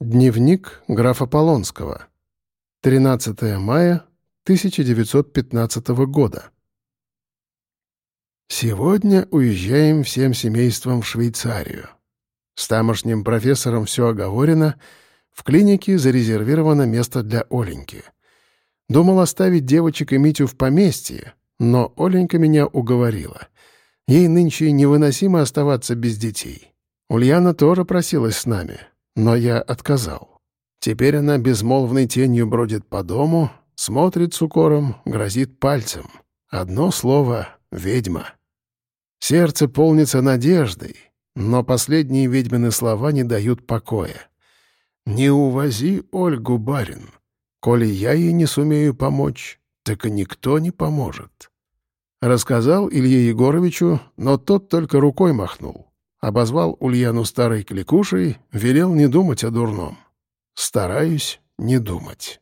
Дневник графа Полонского. 13 мая 1915 года. Сегодня уезжаем всем семейством в Швейцарию. С тамошним профессором все оговорено, в клинике зарезервировано место для Оленьки. Думал оставить девочек и Митю в поместье, но Оленька меня уговорила. Ей нынче невыносимо оставаться без детей. Ульяна тоже просилась с нами — но я отказал. Теперь она безмолвной тенью бродит по дому, смотрит с укором, грозит пальцем. Одно слово — ведьма. Сердце полнится надеждой, но последние ведьмины слова не дают покоя. «Не увози Ольгу, барин. Коли я ей не сумею помочь, так и никто не поможет». Рассказал Илье Егоровичу, но тот только рукой махнул. Обозвал Ульяну старой кликушей, велел не думать о дурном. Стараюсь не думать.